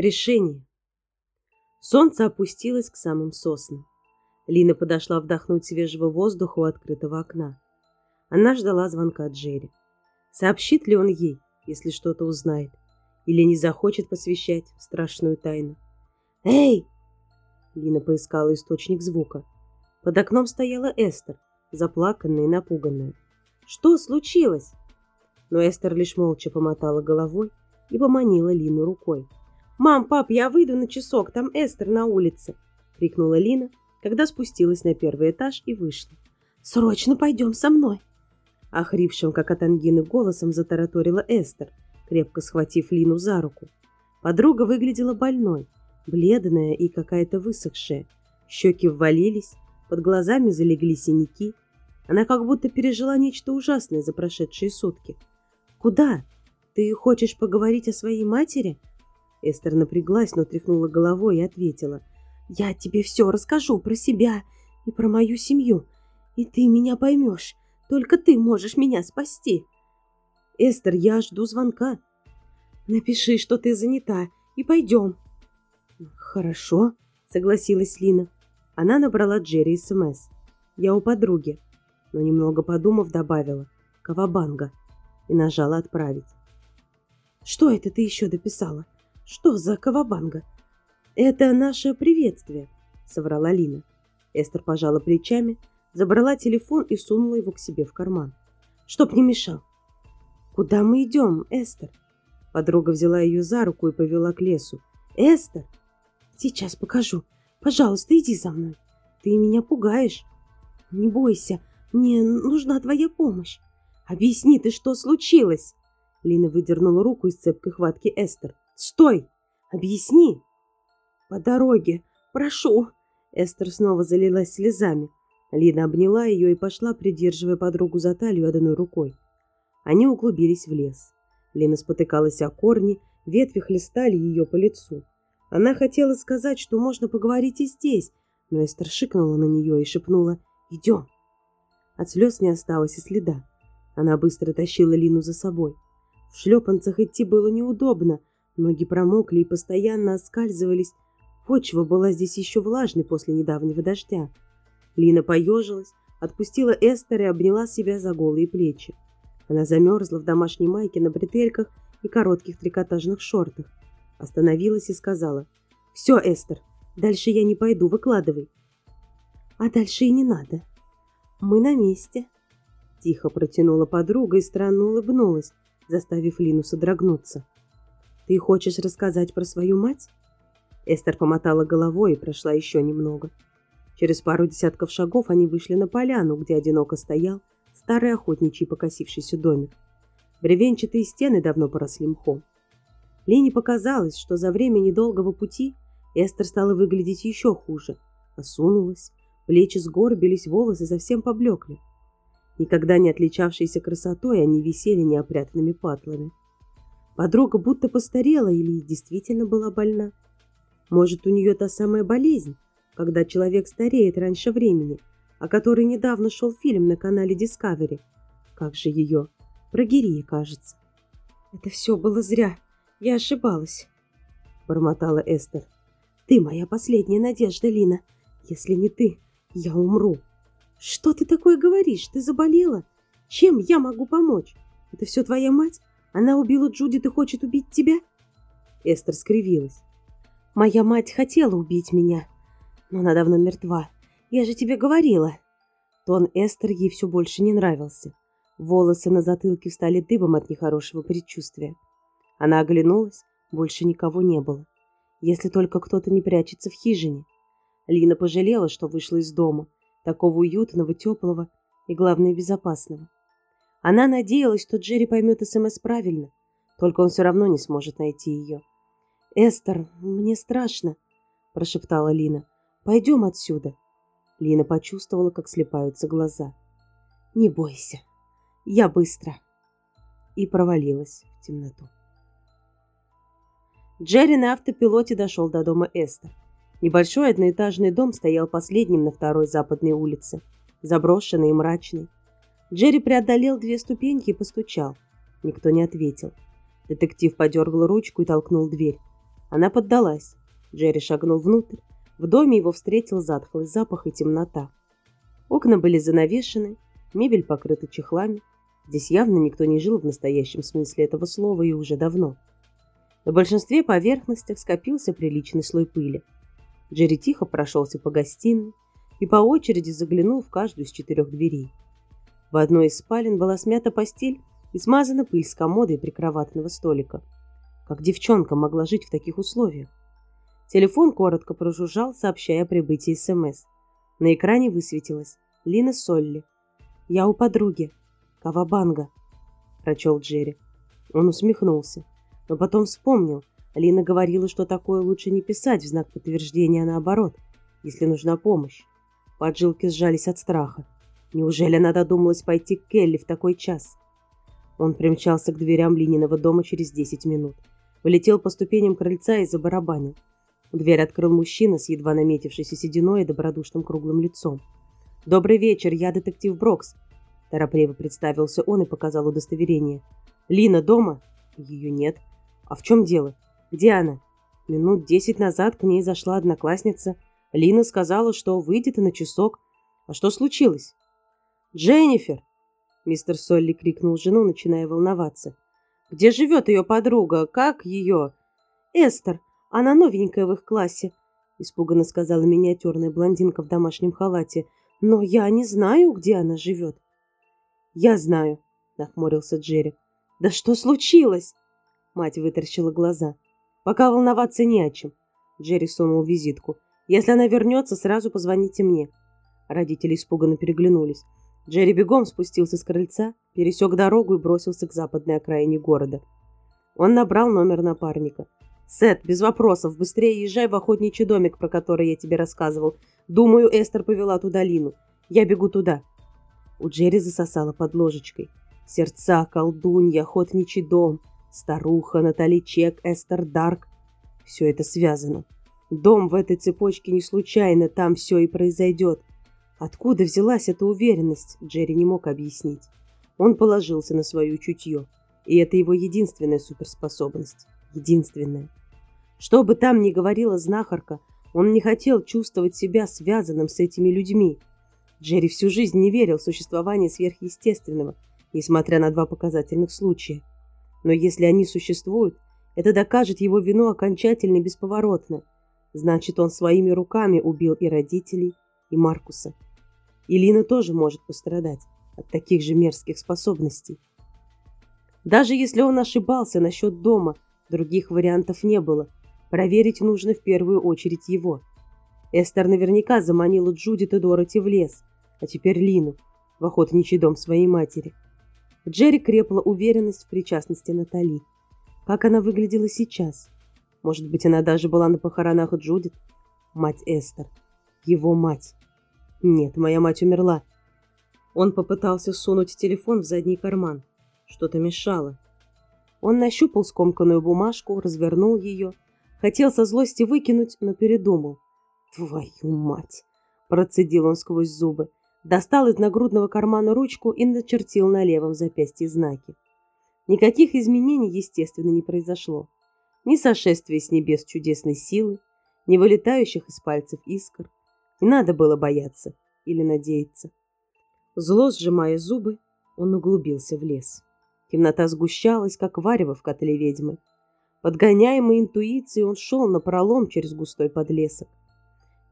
Решение. Солнце опустилось к самым соснам. Лина подошла вдохнуть свежего воздуха у открытого окна. Она ждала звонка Джерри. Сообщит ли он ей, если что-то узнает, или не захочет посвящать в страшную тайну? «Эй!» Лина поискала источник звука. Под окном стояла Эстер, заплаканная и напуганная. «Что случилось?» Но Эстер лишь молча помотала головой и поманила Лину рукой. «Мам, пап, я выйду на часок, там Эстер на улице!» — крикнула Лина, когда спустилась на первый этаж и вышла. «Срочно пойдем со мной!» Охрипшим, как от ангины, голосом затараторила Эстер, крепко схватив Лину за руку. Подруга выглядела больной, бледная и какая-то высохшая. Щеки ввалились, под глазами залегли синяки. Она как будто пережила нечто ужасное за прошедшие сутки. «Куда? Ты хочешь поговорить о своей матери?» Эстер напряглась, но тряхнула головой и ответила. «Я тебе все расскажу про себя и про мою семью, и ты меня поймешь. Только ты можешь меня спасти». «Эстер, я жду звонка». «Напиши, что ты занята, и пойдем». «Хорошо», — согласилась Лина. Она набрала Джерри СМС. «Я у подруги», но немного подумав добавила «Кавабанга» и нажала «Отправить». «Что это ты еще дописала? Что за кавабанга?» «Это наше приветствие», — соврала Лина. Эстер пожала плечами, забрала телефон и сунула его к себе в карман. «Чтоб не мешал». «Куда мы идем, Эстер?» Подруга взяла ее за руку и повела к лесу. «Эстер!» «Сейчас покажу. Пожалуйста, иди за мной. Ты меня пугаешь. Не бойся, мне нужна твоя помощь. Объясни ты, что случилось?» Лина выдернула руку из цепкой хватки Эстер. «Стой! Объясни!» «По дороге! Прошу!» Эстер снова залилась слезами. Лина обняла ее и пошла, придерживая подругу за талию одной рукой. Они углубились в лес. Лина спотыкалась о корни, ветви хлестали ее по лицу. Она хотела сказать, что можно поговорить и здесь, но Эстер шикнула на нее и шепнула «Идем». От слез не осталось и следа. Она быстро тащила Лину за собой. В шлепанцах идти было неудобно, ноги промокли и постоянно оскальзывались. Почва была здесь еще влажной после недавнего дождя. Лина поежилась, отпустила Эстер и обняла себя за голые плечи. Она замерзла в домашней майке на бретельках и коротких трикотажных шортах. Остановилась и сказала, «Все, Эстер, дальше я не пойду, выкладывай». «А дальше и не надо. Мы на месте». Тихо протянула подруга и странно улыбнулась, заставив Лину содрогнуться. «Ты хочешь рассказать про свою мать?» Эстер помотала головой и прошла еще немного. Через пару десятков шагов они вышли на поляну, где одиноко стоял старый охотничий покосившийся домик. Бревенчатые стены давно поросли мхом. Лене показалось, что за время недолгого пути Эстер стала выглядеть еще хуже. Осунулась, плечи сгорбились, волосы совсем поблекли. Никогда не отличавшиеся красотой, они висели неопрятными патлами. Подруга будто постарела или действительно была больна. Может, у нее та самая болезнь, когда человек стареет раньше времени, о которой недавно шел фильм на канале Discovery. Как же ее? Про Гирия, кажется. Это все было зря. Я ошибалась, бормотала Эстер. Ты моя последняя надежда, Лина. Если не ты, я умру. «Что ты такое говоришь? Ты заболела? Чем я могу помочь? Это все твоя мать? Она убила Джудит и хочет убить тебя?» Эстер скривилась. «Моя мать хотела убить меня, но она давно мертва. Я же тебе говорила». Тон Эстер ей все больше не нравился. Волосы на затылке встали дыбом от нехорошего предчувствия. Она оглянулась, больше никого не было. Если только кто-то не прячется в хижине. Лина пожалела, что вышла из дома такого уютного, теплого и, главное, безопасного. Она надеялась, что Джерри поймет СМС правильно, только он все равно не сможет найти ее. «Эстер, мне страшно», – прошептала Лина. «Пойдем отсюда». Лина почувствовала, как слепаются глаза. «Не бойся, я быстро». И провалилась в темноту. Джерри на автопилоте дошел до дома Эстер. Небольшой одноэтажный дом стоял последним на второй западной улице, заброшенный и мрачный. Джерри преодолел две ступеньки и постучал. Никто не ответил. Детектив подергал ручку и толкнул дверь. Она поддалась. Джерри шагнул внутрь. В доме его встретил затхлый запах и темнота. Окна были занавешены, мебель покрыта чехлами. Здесь явно никто не жил в настоящем смысле этого слова и уже давно. На большинстве поверхностях скопился приличный слой пыли. Джерри тихо прошелся по гостиной и по очереди заглянул в каждую из четырех дверей. В одной из спален была смята постель и смазана пыль с комода и прикроватного столика. Как девчонка могла жить в таких условиях? Телефон коротко прожужжал, сообщая о прибытии СМС. На экране высветилось «Лина Солли». «Я у подруги. Кавабанга», – прочел Джерри. Он усмехнулся, но потом вспомнил. Лина говорила, что такое лучше не писать в знак подтверждения, а наоборот, если нужна помощь. Поджилки сжались от страха. Неужели она додумалась пойти к Келли в такой час? Он примчался к дверям Лининого дома через десять минут. Вылетел по ступеням крыльца и забарабанил. Дверь открыл мужчина с едва наметившейся сединой и добродушным круглым лицом. «Добрый вечер, я детектив Брокс», – торопливо представился он и показал удостоверение. «Лина дома?» «Ее нет». «А в чем дело? Где она?» Минут десять назад к ней зашла одноклассница. Лина сказала, что выйдет на часок. А что случилось? «Дженнифер!» Мистер Солли крикнул жену, начиная волноваться. «Где живет ее подруга? Как ее?» «Эстер. Она новенькая в их классе», испуганно сказала миниатюрная блондинка в домашнем халате. «Но я не знаю, где она живет». «Я знаю», нахмурился Джерри. «Да что случилось?» Мать вытаращила глаза. «Пока волноваться не о чем». Джерри сунул визитку. «Если она вернется, сразу позвоните мне». Родители испуганно переглянулись. Джерри бегом спустился с крыльца, пересек дорогу и бросился к западной окраине города. Он набрал номер напарника. «Сет, без вопросов, быстрее езжай в охотничий домик, про который я тебе рассказывал. Думаю, Эстер повела туда Лину. Я бегу туда». У Джерри засосало под ложечкой. Сердца, колдунья, охотничий дом, старуха, Натали Чек, Эстер Дарк. Все это связано. Дом в этой цепочке не случайно, там все и произойдет. Откуда взялась эта уверенность, Джерри не мог объяснить. Он положился на свое чутье, и это его единственная суперспособность. Единственная. Что бы там ни говорила знахарка, он не хотел чувствовать себя связанным с этими людьми. Джерри всю жизнь не верил в существование сверхъестественного, несмотря на два показательных случая. Но если они существуют, это докажет его вину окончательно и бесповоротно. Значит, он своими руками убил и родителей, и Маркуса. И Лина тоже может пострадать от таких же мерзких способностей. Даже если он ошибался насчет дома, других вариантов не было. Проверить нужно в первую очередь его. Эстер наверняка заманила Джудит и Дороти в лес, а теперь Лину, в охотничий дом своей матери. Джерри крепла уверенность в причастности Натали. Как она выглядела сейчас? Может быть, она даже была на похоронах Джудит? Мать Эстер. Его мать. Нет, моя мать умерла. Он попытался сунуть телефон в задний карман. Что-то мешало. Он нащупал скомканную бумажку, развернул ее. Хотел со злости выкинуть, но передумал. «Твою мать!» – процедил он сквозь зубы. Достал из нагрудного кармана ручку и начертил на левом запястье знаки. Никаких изменений, естественно, не произошло. Ни сошествия с небес чудесной силы, ни вылетающих из пальцев искр, не надо было бояться или надеяться. Зло сжимая зубы, он углубился в лес. Темнота сгущалась, как варево в котле ведьмы. Подгоняемый интуицией, он шел на пролом через густой подлесок.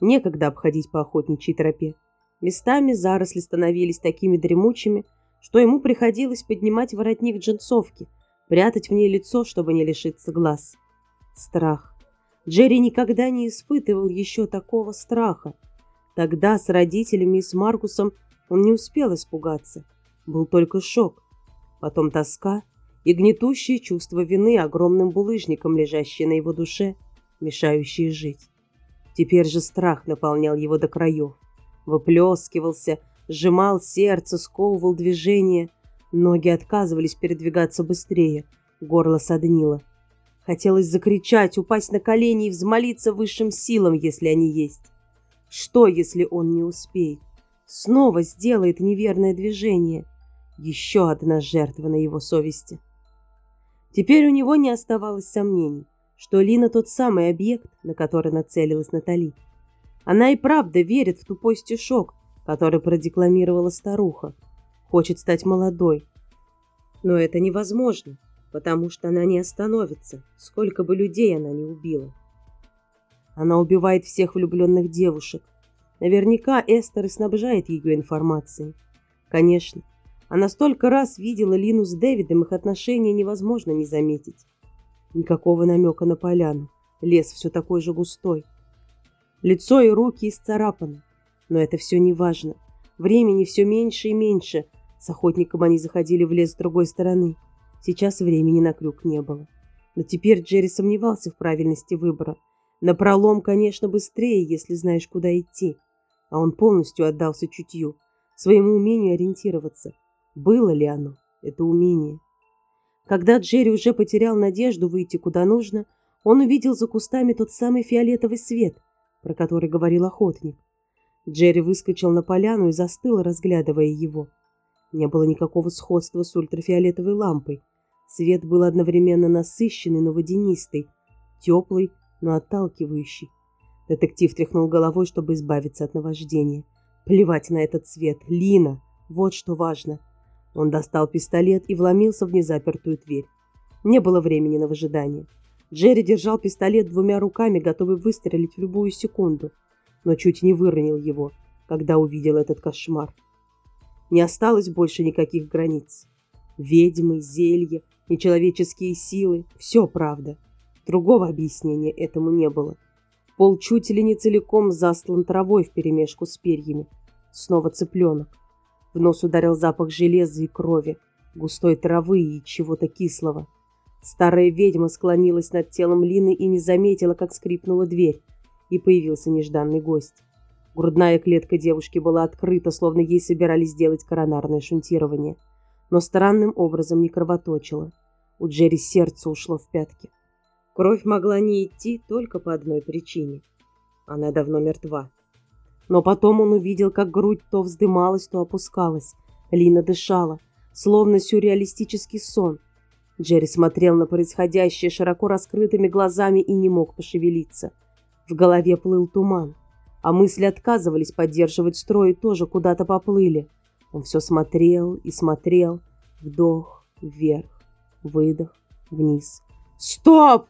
Некогда обходить по охотничьей тропе. Местами заросли становились такими дремучими, что ему приходилось поднимать воротник джинсовки, прятать в ней лицо, чтобы не лишиться глаз. Страх. Джерри никогда не испытывал еще такого страха. Тогда с родителями и с Маркусом он не успел испугаться. Был только шок. Потом тоска и гнетущее чувство вины огромным булыжником, лежащее на его душе, мешающее жить. Теперь же страх наполнял его до краев. Выплескивался, сжимал сердце, сковывал движение. Ноги отказывались передвигаться быстрее. Горло соднило. Хотелось закричать, упасть на колени и взмолиться высшим силам, если они есть. Что, если он не успеет? Снова сделает неверное движение. Еще одна жертва на его совести. Теперь у него не оставалось сомнений. что Лина тот самый объект, на который нацелилась Натали. Она и правда верит в тупой стишок, который продекламировала старуха. Хочет стать молодой. Но это невозможно, потому что она не остановится, сколько бы людей она не убила. Она убивает всех влюбленных девушек. Наверняка Эстер и снабжает ее информацией. Конечно, она столько раз видела Лину с Дэвидом, их отношения невозможно не заметить. Никакого намека на поляну. Лес все такой же густой. Лицо и руки исцарапаны. Но это все не важно. Времени все меньше и меньше. С охотником они заходили в лес с другой стороны. Сейчас времени на крюк не было. Но теперь Джерри сомневался в правильности выбора. На пролом, конечно, быстрее, если знаешь, куда идти. А он полностью отдался чутью, своему умению ориентироваться. Было ли оно, это умение? Когда Джерри уже потерял надежду выйти куда нужно, он увидел за кустами тот самый фиолетовый свет, про который говорил охотник. Джерри выскочил на поляну и застыл, разглядывая его. Не было никакого сходства с ультрафиолетовой лампой. Свет был одновременно насыщенный, но водянистый, теплый, но отталкивающий. Детектив тряхнул головой, чтобы избавиться от наваждения. Плевать на этот цвет. Лина. Вот что важно. Он достал пистолет и вломился в незапертую дверь. Не было времени на выжидание. Джерри держал пистолет двумя руками, готовый выстрелить в любую секунду, но чуть не выронил его, когда увидел этот кошмар. Не осталось больше никаких границ. Ведьмы, зелья, нечеловеческие силы – все правда. Другого объяснения этому не было. Пол чуть ли не целиком застлан травой вперемешку с перьями. Снова цыпленок. В нос ударил запах железа и крови, густой травы и чего-то кислого. Старая ведьма склонилась над телом Лины и не заметила, как скрипнула дверь, и появился нежданный гость. Грудная клетка девушки была открыта, словно ей собирались сделать коронарное шунтирование, но странным образом не кровоточила. У Джерри сердце ушло в пятки. Кровь могла не идти только по одной причине. Она давно мертва. Но потом он увидел, как грудь то вздымалась, то опускалась. Лина дышала, словно сюрреалистический сон. Джерри смотрел на происходящее широко раскрытыми глазами и не мог пошевелиться. В голове плыл туман, а мысли отказывались поддерживать строй и тоже куда-то поплыли. Он все смотрел и смотрел. Вдох, вверх, выдох, вниз. «Стоп!»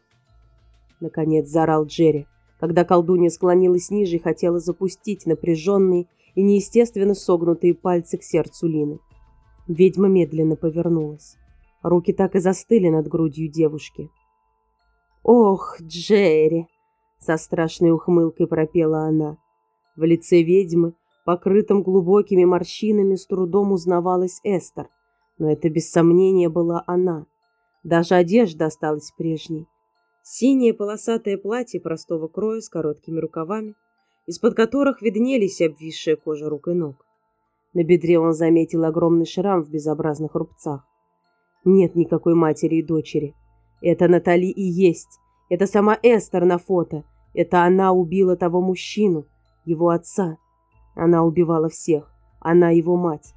Наконец заорал Джерри когда колдунья склонилась ниже и хотела запустить напряженные и неестественно согнутые пальцы к сердцу Лины. Ведьма медленно повернулась. Руки так и застыли над грудью девушки. «Ох, Джерри!» — со страшной ухмылкой пропела она. В лице ведьмы, покрытом глубокими морщинами, с трудом узнавалась Эстер, но это без сомнения была она. Даже одежда осталась прежней, Синее полосатое платье простого кроя с короткими рукавами, из-под которых виднелись обвисшая кожа рук и ног. На бедре он заметил огромный шрам в безобразных рубцах. Нет никакой матери и дочери. Это Натали и есть. Это сама Эстер на фото. Это она убила того мужчину, его отца. Она убивала всех. Она его мать.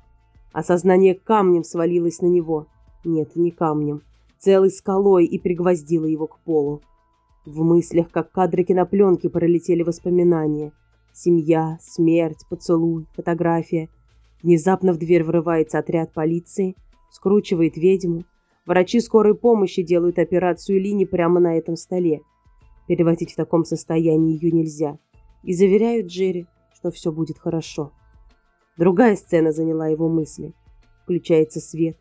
Осознание камнем свалилось на него. Нет, не камнем целой скалой и пригвоздила его к полу. В мыслях, как кадры кинопленки, пролетели воспоминания. Семья, смерть, поцелуй, фотография. Внезапно в дверь врывается отряд полиции, скручивает ведьму. Врачи скорой помощи делают операцию Лини прямо на этом столе. Переводить в таком состоянии ее нельзя. И заверяют Джерри, что все будет хорошо. Другая сцена заняла его мысли. Включается свет.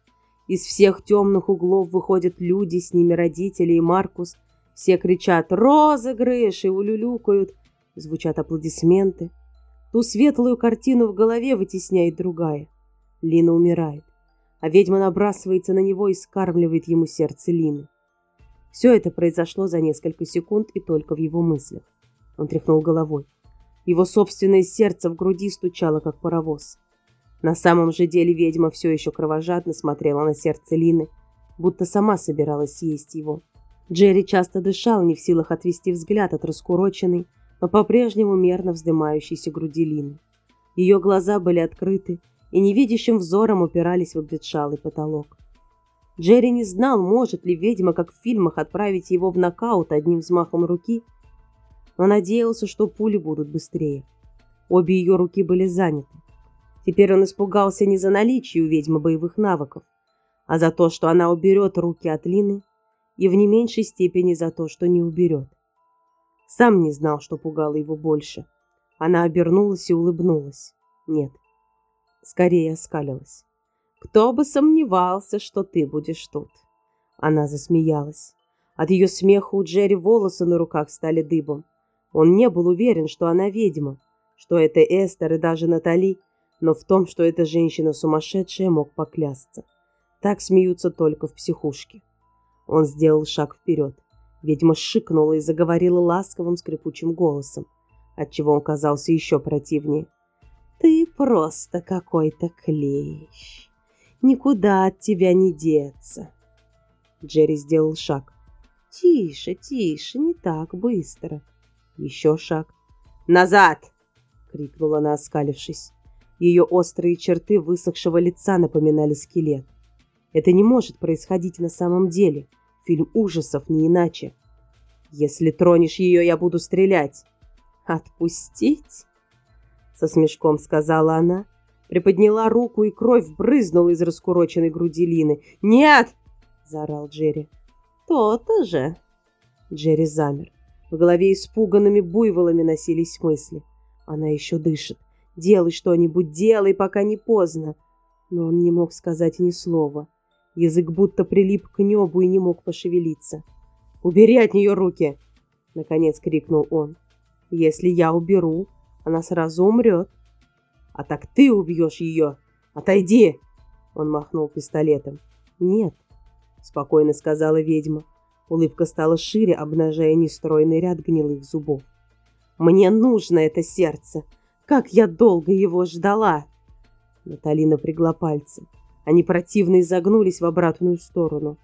Из всех темных углов выходят люди, с ними родители и Маркус. Все кричат «Розыгрыш!» и улюлюкают. Звучат аплодисменты. Ту светлую картину в голове вытесняет другая. Лина умирает, а ведьма набрасывается на него и скармливает ему сердце Лины. Все это произошло за несколько секунд и только в его мыслях. Он тряхнул головой. Его собственное сердце в груди стучало, как паровоз. На самом же деле ведьма все еще кровожадно смотрела на сердце Лины, будто сама собиралась съесть его. Джерри часто дышал, не в силах отвести взгляд от раскуроченной, но по-прежнему мерно вздымающейся груди Лины. Ее глаза были открыты и невидящим взором упирались в обветшалый потолок. Джерри не знал, может ли ведьма, как в фильмах, отправить его в нокаут одним взмахом руки, но надеялся, что пули будут быстрее. Обе ее руки были заняты. Теперь он испугался не за наличие у ведьмы боевых навыков, а за то, что она уберет руки от Лины, и в не меньшей степени за то, что не уберет. Сам не знал, что пугало его больше. Она обернулась и улыбнулась. Нет, скорее оскалилась. «Кто бы сомневался, что ты будешь тут?» Она засмеялась. От ее смеха у Джерри волосы на руках стали дыбом. Он не был уверен, что она ведьма, что это Эстер и даже Натали, но в том, что эта женщина сумасшедшая, мог поклясться. Так смеются только в психушке. Он сделал шаг вперед. Ведьма шикнула и заговорила ласковым скрипучим голосом, отчего он казался еще противнее. «Ты просто какой-то клещ. Никуда от тебя не деться». Джерри сделал шаг. «Тише, тише, не так быстро». Еще шаг. «Назад!» — крикнула она, оскалившись. Ее острые черты высохшего лица напоминали скелет. Это не может происходить на самом деле. Фильм ужасов не иначе. Если тронешь ее, я буду стрелять. Отпустить? Со смешком сказала она, приподняла руку, и кровь брызнула из раскуроченной груди Лины. «Нет!» – заорал Джерри. «То-то же!» Джерри замер. В голове испуганными буйволами носились мысли. Она еще дышит. Делай что-нибудь, делай, пока не поздно. Но он не мог сказать ни слова. Язык будто прилип к небу и не мог пошевелиться. «Убери от нее руки!» — наконец крикнул он. «Если я уберу, она сразу умрет». «А так ты убьешь ее! Отойди!» Он махнул пистолетом. «Нет», — спокойно сказала ведьма. Улыбка стала шире, обнажая нестройный ряд гнилых зубов. «Мне нужно это сердце! Как я долго его ждала!» Натали напрягла пальцы. Они противно изогнулись в обратную сторону.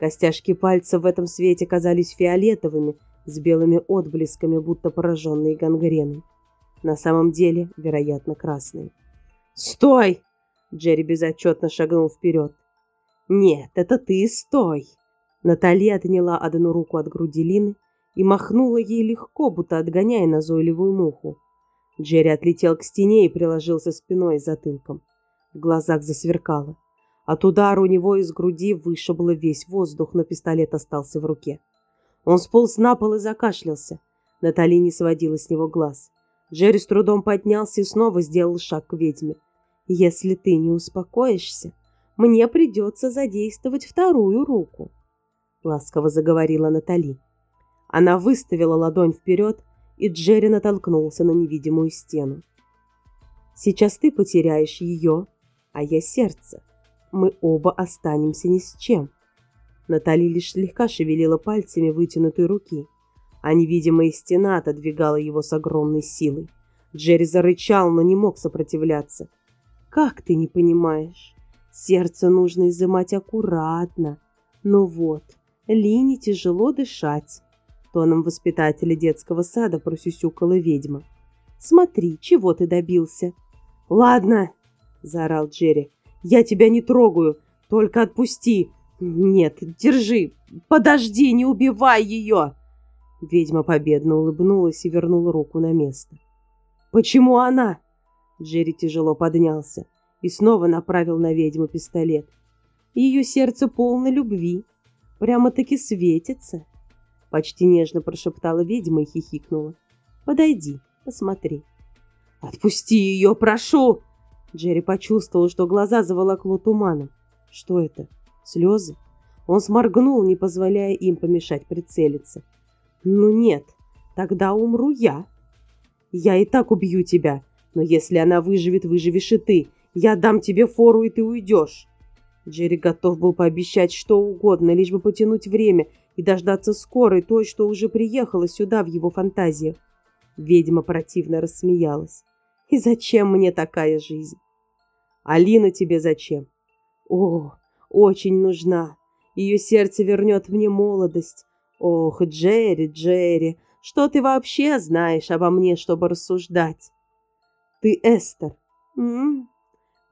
Костяшки пальцев в этом свете казались фиолетовыми, с белыми отблесками, будто пораженные гангреной. На самом деле, вероятно, красные. «Стой!» Джерри безотчетно шагнул вперед. «Нет, это ты стой!» Натали отняла одну руку от груди Лины и махнула ей легко, будто отгоняя назойливую муху. Джерри отлетел к стене и приложился спиной и затылком. В глазах засверкало. От удара у него из груди вышибло весь воздух, но пистолет остался в руке. Он сполз на пол и закашлялся. Натали не сводила с него глаз. Джерри с трудом поднялся и снова сделал шаг к ведьме. «Если ты не успокоишься, мне придется задействовать вторую руку», — ласково заговорила Натали. Она выставила ладонь вперед, и Джерри натолкнулся на невидимую стену. «Сейчас ты потеряешь ее, а я сердце. Мы оба останемся ни с чем». Натали лишь слегка шевелила пальцами вытянутой руки, а невидимая стена отодвигала его с огромной силой. Джерри зарычал, но не мог сопротивляться. «Как ты не понимаешь? Сердце нужно изымать аккуратно. Ну вот, Лине тяжело дышать тоном воспитателя детского сада просюсюкала ведьма. «Смотри, чего ты добился?» «Ладно!» – заорал Джерри. «Я тебя не трогаю, только отпусти! Нет, держи! Подожди, не убивай ее!» Ведьма победно улыбнулась и вернула руку на место. «Почему она?» Джерри тяжело поднялся и снова направил на ведьму пистолет. Ее сердце полно любви, прямо-таки светится. Почти нежно прошептала ведьма и хихикнула. «Подойди, посмотри». «Отпусти ее, прошу!» Джерри почувствовал, что глаза заволокло туманом. Что это? Слезы? Он сморгнул, не позволяя им помешать прицелиться. «Ну нет, тогда умру я. Я и так убью тебя, но если она выживет, выживешь и ты. Я дам тебе фору, и ты уйдешь». Джерри готов был пообещать что угодно, лишь бы потянуть время и дождаться скорой, той, что уже приехала сюда в его фантазиях. Ведьма противно рассмеялась. «И зачем мне такая жизнь?» «Алина тебе зачем?» «О, очень нужна. Ее сердце вернет мне молодость. Ох, Джерри, Джерри, что ты вообще знаешь обо мне, чтобы рассуждать?» «Ты Эстер. М -м,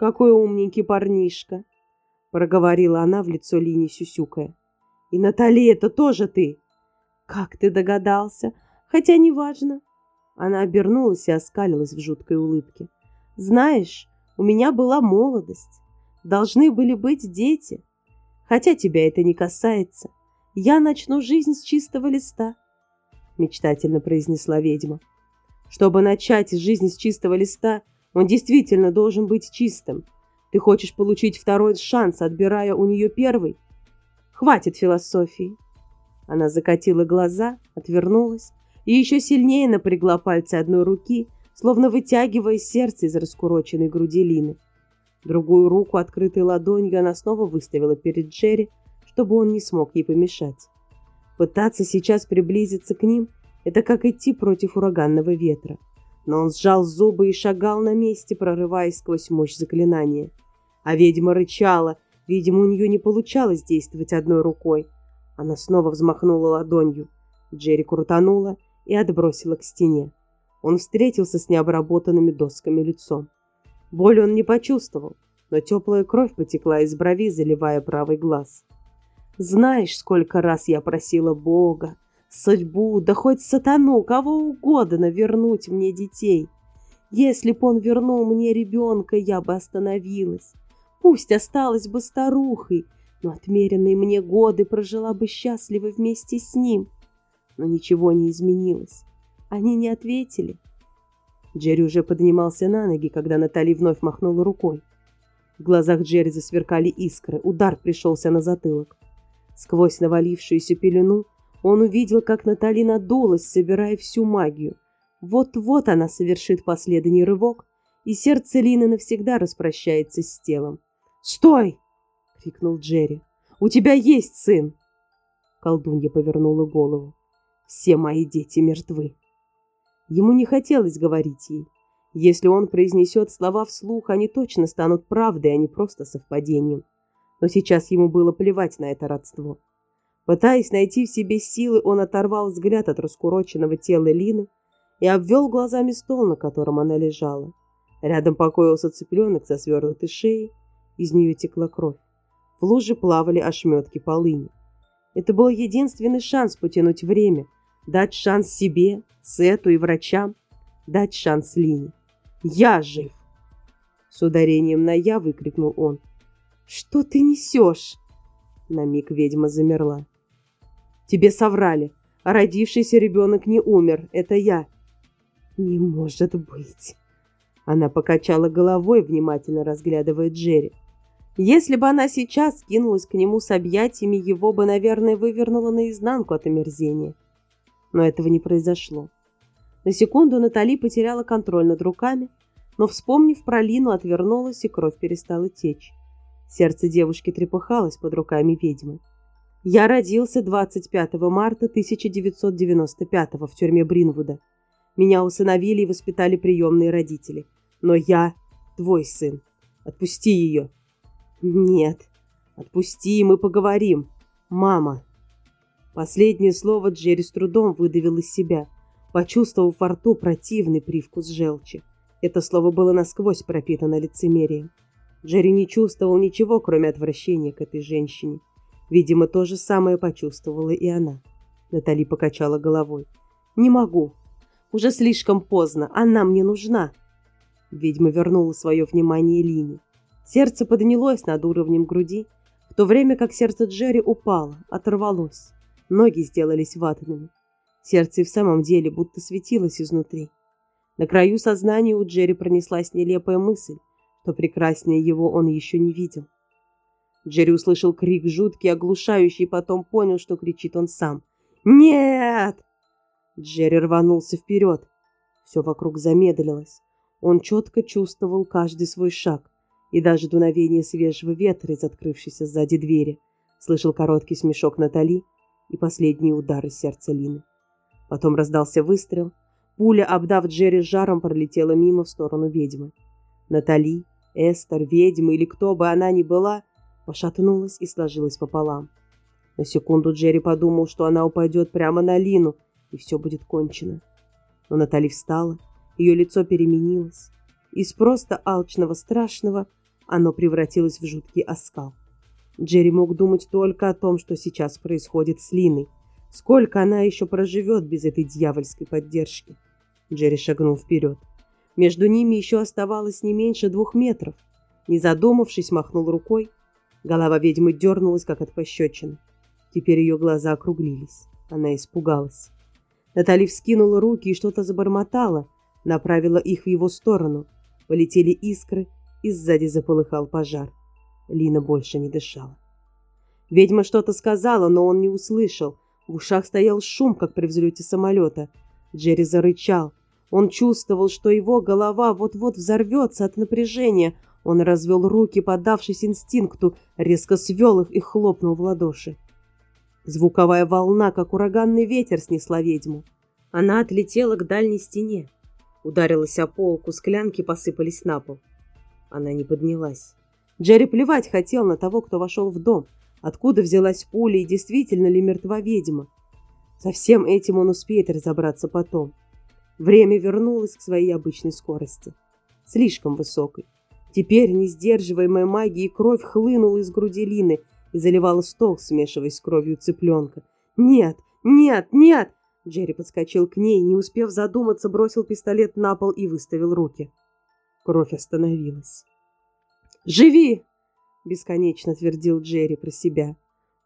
какой умненький парнишка. проговорила она в лицо Лини сюсюкая. И Натали, это тоже ты? Как ты догадался? Хотя неважно. Она обернулась и оскалилась в жуткой улыбке. Знаешь, у меня была молодость. Должны были быть дети. Хотя тебя это не касается. Я начну жизнь с чистого листа, мечтательно произнесла ведьма. Чтобы начать жизнь с чистого листа, он действительно должен быть чистым. Ты хочешь получить второй шанс, отбирая у нее первый? Хватит философии. Она закатила глаза, отвернулась и еще сильнее напрягла пальцы одной руки, словно вытягивая сердце из раскуроченной груди Лины. Другую руку, открытой ладонью, она снова выставила перед Джерри, чтобы он не смог ей помешать. Пытаться сейчас приблизиться к ним – это как идти против ураганного ветра. Но он сжал зубы и шагал на месте, прорываясь сквозь мощь заклинания. А ведьма рычала, видимо, у нее не получалось действовать одной рукой. Она снова взмахнула ладонью. Джерри крутанула и отбросила к стене. Он встретился с необработанными досками лицом. Боли он не почувствовал, но теплая кровь потекла из брови, заливая правый глаз. Знаешь, сколько раз я просила Бога, судьбу, да хоть сатану, кого угодно вернуть мне детей. Если б он вернул мне ребенка, я бы остановилась. Пусть осталась бы старухой, но отмеренные мне годы прожила бы счастливо вместе с ним. Но ничего не изменилось. Они не ответили. Джерри уже поднимался на ноги, когда Натали вновь махнула рукой. В глазах Джерри засверкали искры, удар пришелся на затылок. Сквозь навалившуюся пелену он увидел, как Натали надулась, собирая всю магию. Вот-вот она совершит последний рывок, и сердце Лины навсегда распрощается с телом. «Стой!» — крикнул Джерри. «У тебя есть сын!» Колдунья повернула голову. «Все мои дети мертвы!» Ему не хотелось говорить ей. Если он произнесет слова вслух, они точно станут правдой, а не просто совпадением. Но сейчас ему было плевать на это родство. Пытаясь найти в себе силы, он оторвал взгляд от раскуроченного тела Лины и обвел глазами стол, на котором она лежала. Рядом покоился цыпленок со свернутой шеей, из нее текла кровь. В луже плавали ошметки полыни. Это был единственный шанс потянуть время – дать шанс себе, Сету и врачам, дать шанс Лине. Я жив! С ударением на «я» выкрикнул он. «Что ты несешь?» На миг ведьма замерла. «Тебе соврали. Родившийся ребенок не умер. Это я». «Не может быть!» Она покачала головой, внимательно разглядывая Джерри. Если бы она сейчас кинулась к нему с объятиями, его бы, наверное, вывернуло наизнанку от омерзения но этого не произошло. На секунду Натали потеряла контроль над руками, но, вспомнив про Лину, отвернулась, и кровь перестала течь. Сердце девушки трепыхалось под руками ведьмы. Я родился 25 марта 1995 в тюрьме Бринвуда. Меня усыновили и воспитали приемные родители. Но я твой сын. Отпусти ее. Нет. Отпусти, и мы поговорим. Мама. Последнее слово Джерри с трудом выдавил из себя, почувствовав во рту противный привкус желчи. Это слово было насквозь пропитано лицемерием. Джерри не чувствовал ничего, кроме отвращения к этой женщине. Видимо, то же самое почувствовала и она. Натали покачала головой. «Не могу. Уже слишком поздно. Она мне нужна». Ведьма вернула свое внимание Лине. Сердце поднялось над уровнем груди, в то время как сердце Джерри упало, оторвалось. Ноги сделались ватными. Сердце в самом деле будто светилось изнутри. На краю сознания у Джерри пронеслась нелепая мысль, что прекраснее его он еще не видел. Джерри услышал крик жуткий, оглушающий, потом понял, что кричит он сам. «Нет!» Джерри рванулся вперед. Все вокруг замедлилось. Он четко чувствовал каждый свой шаг и даже дуновение свежего ветра из открывшейся сзади двери. Слышал короткий смешок Натали и последние удары сердца Лины. Потом раздался выстрел. Пуля, обдав Джерри жаром, пролетела мимо в сторону ведьмы. Натали, Эстер, ведьма или кто бы она ни была, пошатнулась и сложилась пополам. На секунду Джерри подумал, что она упадет прямо на Лину, и все будет кончено. Но Натали встала, ее лицо переменилось. Из просто алчного страшного оно превратилось в жуткий оскал. Джерри мог думать только о том, что сейчас происходит с Линой. Сколько она еще проживет без этой дьявольской поддержки? Джерри шагнул вперед. Между ними еще оставалось не меньше двух метров. Не задумавшись, махнул рукой. Голова ведьмы дернулась, как от пощечины. Теперь ее глаза округлились. Она испугалась. Натали вскинула руки и что-то забормотала, направила их в его сторону. Полетели искры, и сзади заполыхал пожар. Лина больше не дышала. Ведьма что-то сказала, но он не услышал. В ушах стоял шум, как при взлете самолета. Джерри зарычал. Он чувствовал, что его голова вот-вот взорвется от напряжения. Он развел руки, поддавшись инстинкту, резко свел их и хлопнул в ладоши. Звуковая волна, как ураганный ветер, снесла ведьму. Она отлетела к дальней стене. Ударилась о полку, склянки посыпались на пол. Она не поднялась. Джерри плевать хотел на того, кто вошел в дом. Откуда взялась пуля и действительно ли мертва ведьма? Со всем этим он успеет разобраться потом. Время вернулось к своей обычной скорости. Слишком высокой. Теперь несдерживаемая магией кровь хлынула из груди Лины и заливала стол, смешиваясь с кровью цыпленка. «Нет! Нет! Нет!» Джерри подскочил к ней, не успев задуматься, бросил пистолет на пол и выставил руки. Кровь остановилась. «Живи!» — бесконечно твердил Джерри про себя.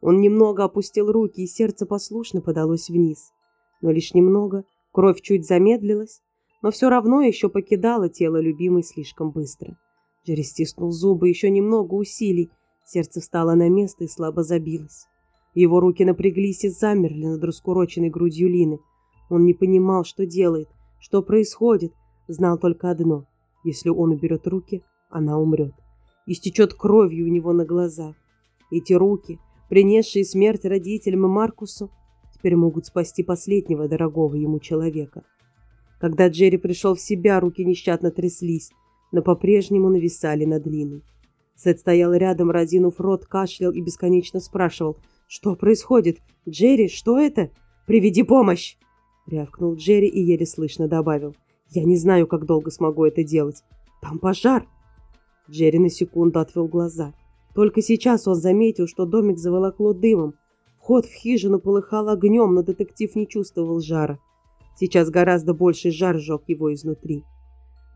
Он немного опустил руки, и сердце послушно подалось вниз. Но лишь немного, кровь чуть замедлилась, но все равно еще покидала тело любимой слишком быстро. Джерри стиснул зубы, еще немного усилий. Сердце встало на место и слабо забилось. Его руки напряглись и замерли над раскуроченной грудью Лины. Он не понимал, что делает, что происходит, знал только одно. Если он уберет руки, она умрет. Истечет кровью у него на глазах. Эти руки, принесшие смерть родителям и Маркусу, теперь могут спасти последнего дорогого ему человека. Когда Джерри пришел в себя, руки нещадно тряслись, но по-прежнему нависали над Линой. Сет стоял рядом, разинув рот, кашлял и бесконечно спрашивал, «Что происходит? Джерри, что это? Приведи помощь!» Рявкнул Джерри и еле слышно добавил, «Я не знаю, как долго смогу это делать. Там пожар!» Джерри на секунду отвел глаза. Только сейчас он заметил, что домик заволокло дымом. Вход в хижину полыхал огнем, но детектив не чувствовал жара. Сейчас гораздо больший жар сжег его изнутри.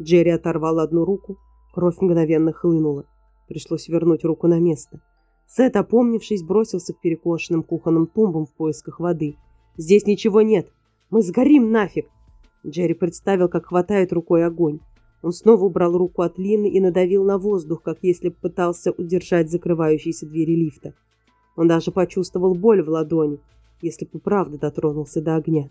Джерри оторвал одну руку, кровь мгновенно хлынула. Пришлось вернуть руку на место. Сет, опомнившись, бросился к перекошенным кухонным тумбам в поисках воды. «Здесь ничего нет! Мы сгорим нафиг!» Джерри представил, как хватает рукой огонь. Он снова убрал руку от Лины и надавил на воздух, как если пытался удержать закрывающиеся двери лифта. Он даже почувствовал боль в ладони, если бы правда дотронулся до огня.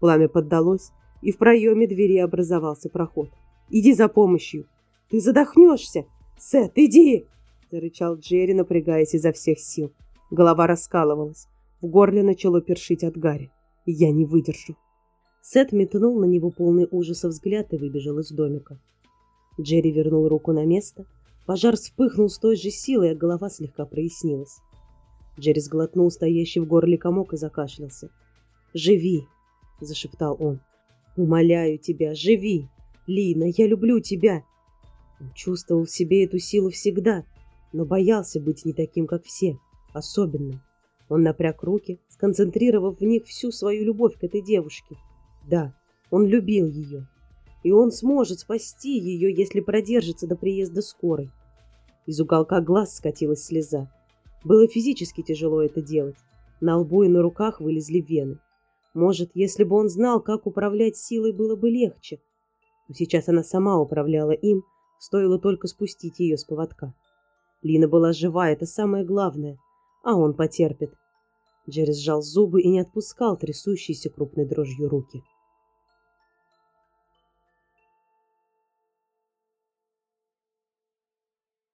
Пламя поддалось, и в проеме двери образовался проход. Иди за помощью. Ты задохнешься. Сет, иди!» Зарычал Джерри, напрягаясь изо всех сил. Голова раскалывалась. В горле начало першить от гари. «Я не выдержу». Сет метнул на него полный ужаса взгляд и выбежал из домика. Джерри вернул руку на место. Пожар вспыхнул с той же силой, а голова слегка прояснилась. Джерри сглотнул стоящий в горле комок и закашлялся. «Живи!» – зашептал он. «Умоляю тебя, живи!» Лина, я люблю тебя!» Он чувствовал в себе эту силу всегда, но боялся быть не таким, как все, особенным. Он напряг руки, сконцентрировав в них всю свою любовь к этой девушке. Да, он любил ее, и он сможет спасти ее, если продержится до приезда скорой. Из уголка глаз скатилась слеза. Было физически тяжело это делать. На лбу и на руках вылезли вены. Может, если бы он знал, как управлять силой, было бы легче – но сейчас она сама управляла им, стоило только спустить ее с поводка. Лина была жива, это самое главное, а он потерпит. Джерри сжал зубы и не отпускал трясущиеся крупной дрожью руки.